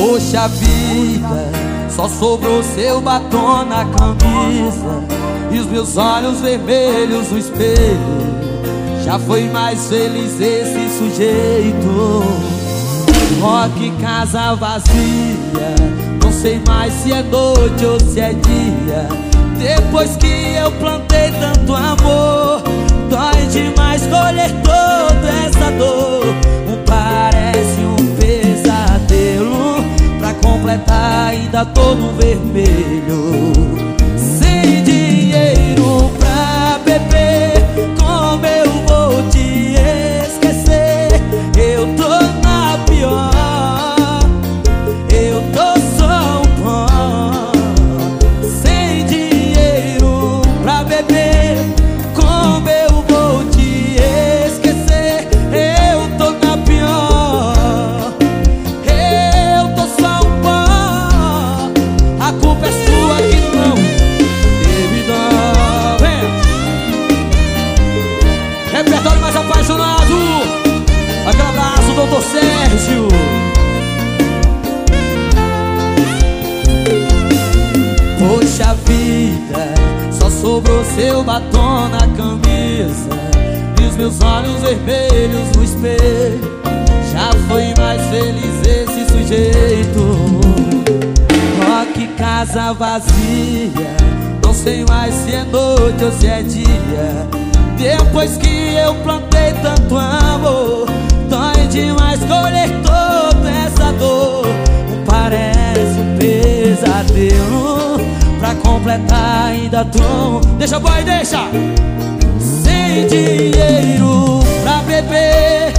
Poxa vida, só sobrou seu batom na camisa E os meus olhos vermelhos no espelho. Já foi mais feliz esse sujeito. Rock, casa vazia Não sei mais se é noite ou se é dia. Depois que eu plantei tanto amor Dói demais colher toda essa dor Completar ainda todo vermelho doutor Sérgio. Poxa vida, só sobrou seu batom na camisa E os meus olhos vermelhos no espelho. Já foi mais feliz esse sujeito. Rock, casa vazia Não sei mais se é noite ou se é dia. Depois que eu plantei tanto amor demais colher toda essa dor Parece um pesadelo. Pra completar ainda tô Deixa boy, deixa. Sem dinheiro pra beber.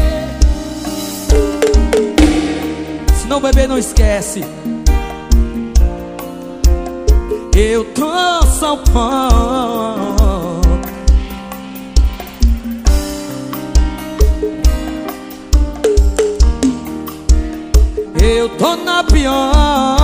Se não beber não esquece. Eu tô São Paulo Eu tô na pior